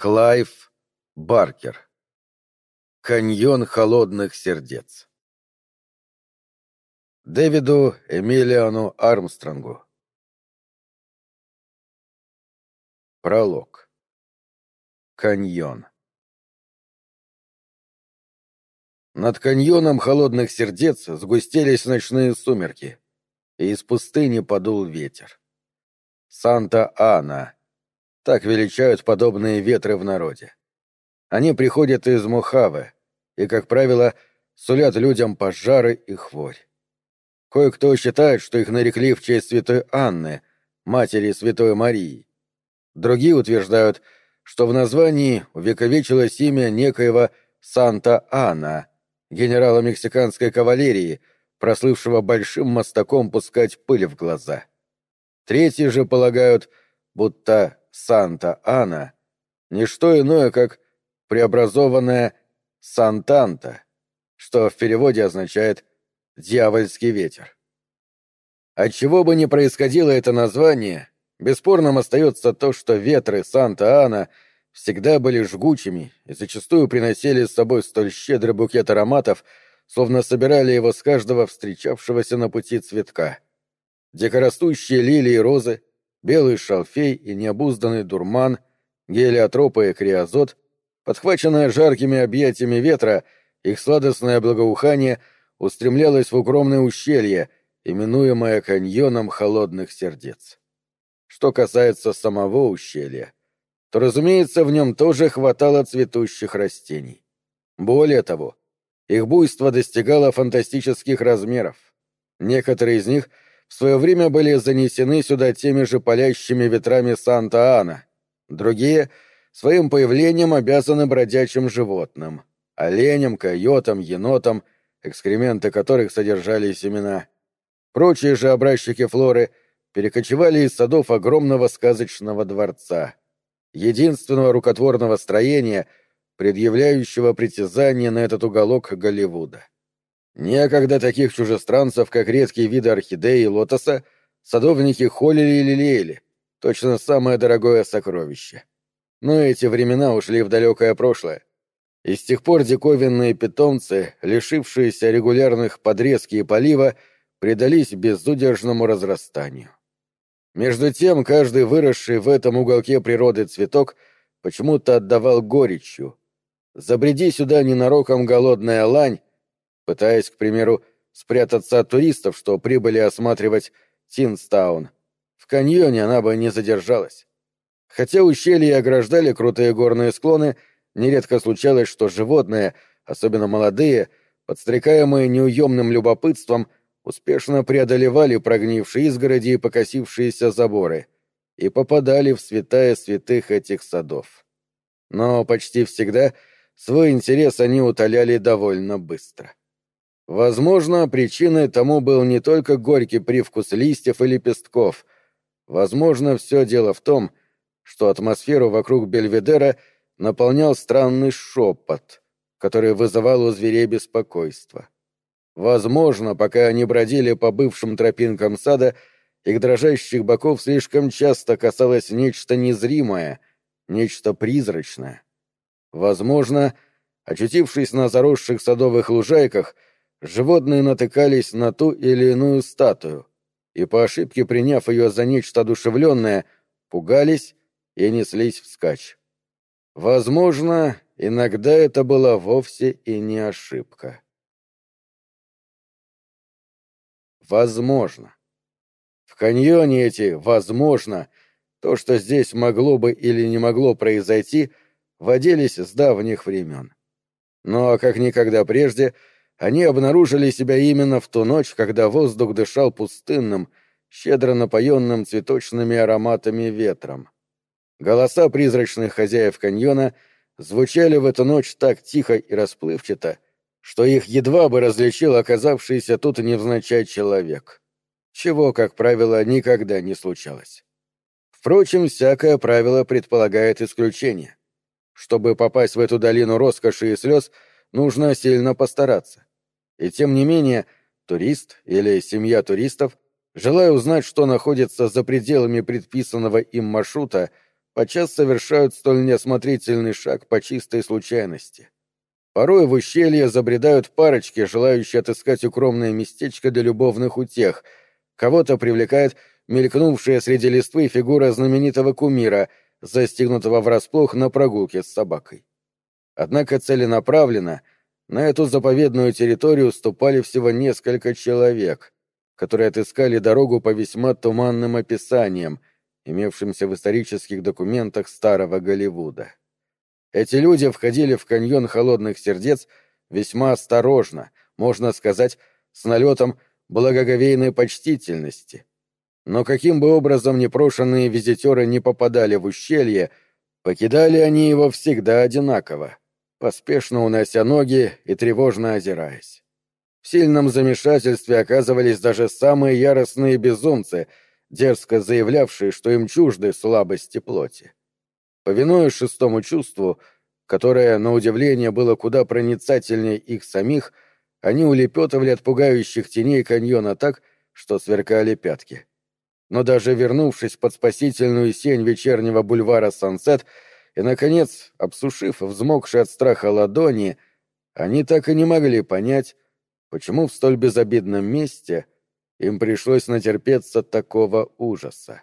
Клайв Баркер. Каньон холодных сердец. Дэвиду Эмилиану Армстронгу. Пролог. Каньон. Над каньоном холодных сердец сгустились ночные сумерки, и из пустыни подул ветер. Санта-Ана. Так величают подобные ветры в народе. Они приходят из Мухавы и, как правило, сулят людям пожары и хворь. Кое-кто считает, что их нарекли в честь святой Анны, матери святой Марии. Другие утверждают, что в названии увековечилось имя некоего Санта-Ана, генерала мексиканской кавалерии, прослывшего большим мостаком пускать пыль в глаза. Третьи же полагают, будто Санта-Ана — не что иное, как преобразованная Сантанта, что в переводе означает «дьявольский ветер». Отчего бы ни происходило это название, бесспорным остается то, что ветры Санта-Ана всегда были жгучими и зачастую приносили с собой столь щедрый букет ароматов, словно собирали его с каждого встречавшегося на пути цветка дикорастущие лилии и розы, белый шалфей и необузданный дурман, гелиотропы и криозот, подхваченное жаркими объятиями ветра, их сладостное благоухание устремлялось в укромное ущелье, именуемое каньоном холодных сердец. Что касается самого ущелья, то, разумеется, в нем тоже хватало цветущих растений. Более того, их буйство достигало фантастических размеров. Некоторые из них — в свое время были занесены сюда теми же палящими ветрами Санта-Ана. Другие своим появлением обязаны бродячим животным — оленям, койотам, енотам, экскременты которых содержали семена. Прочие же образчики флоры перекочевали из садов огромного сказочного дворца, единственного рукотворного строения, предъявляющего притязание на этот уголок Голливуда. Некогда таких чужестранцев, как редкие виды орхидеи и лотоса, садовники холили и лелеяли, точно самое дорогое сокровище. Но эти времена ушли в далекое прошлое. И с тех пор диковинные питомцы, лишившиеся регулярных подрезки и полива, предались безудержному разрастанию. Между тем, каждый выросший в этом уголке природы цветок почему-то отдавал горечью. Забреди сюда ненароком голодная лань, пытаясь, к примеру, спрятаться от туристов, что прибыли осматривать Тинстаун. В каньоне она бы не задержалась. Хотя ущелья ограждали крутые горные склоны, нередко случалось, что животные, особенно молодые, подстрекаемые неуемным любопытством, успешно преодолевали прогнившие изгороди и покосившиеся заборы и попадали в святая святых этих садов. Но почти всегда свой интерес они утоляли довольно быстро. Возможно, причиной тому был не только горький привкус листьев и лепестков. Возможно, все дело в том, что атмосферу вокруг Бельведера наполнял странный шепот, который вызывал у зверей беспокойство. Возможно, пока они бродили по бывшим тропинкам сада, их дрожащих боков слишком часто касалось нечто незримое, нечто призрачное. Возможно, очутившись на заросших садовых лужайках, животные натыкались на ту или иную статую, и по ошибке приняв ее за нечто одушевленное, пугались и неслись вскачь. Возможно, иногда это была вовсе и не ошибка. Возможно. В каньоне эти «возможно» то, что здесь могло бы или не могло произойти, водились с давних времен. Но, как никогда прежде, они обнаружили себя именно в ту ночь, когда воздух дышал пустынным, щедро напоенным цветочными ароматами ветром. Голоса призрачных хозяев каньона звучали в эту ночь так тихо и расплывчато, что их едва бы различил оказавшийся тут невзначай человек, чего, как правило, никогда не случалось. Впрочем, всякое правило предполагает исключение. Чтобы попасть в эту долину роскоши и слез, нужно сильно постараться. И тем не менее, турист или семья туристов, желая узнать, что находится за пределами предписанного им маршрута, подчас совершают столь неосмотрительный шаг по чистой случайности. Порой в ущелье забредают парочки, желающие отыскать укромное местечко для любовных утех. Кого-то привлекает мелькнувшая среди листвы фигура знаменитого кумира, застигнутого врасплох на прогулке с собакой. Однако целенаправленно на эту заповедную территорию ступали всего несколько человек, которые отыскали дорогу по весьма туманным описаниям, имевшимся в исторических документах старого Голливуда. Эти люди входили в каньон холодных сердец весьма осторожно, можно сказать, с налетом благоговейной почтительности. Но каким бы образом непрошенные визитеры не попадали в ущелье, покидали они его всегда одинаково, поспешно унося ноги и тревожно озираясь. В сильном замешательстве оказывались даже самые яростные безумцы — дерзко заявлявшие, что им чужды слабости плоти. Повинуясь шестому чувству, которое, на удивление, было куда проницательнее их самих, они улепетывали от пугающих теней каньона так, что сверкали пятки. Но даже вернувшись под спасительную сень вечернего бульвара Сансет и, наконец, обсушив взмокшие от страха ладони, они так и не могли понять, почему в столь безобидном месте — им пришлось натерпеться такого ужаса.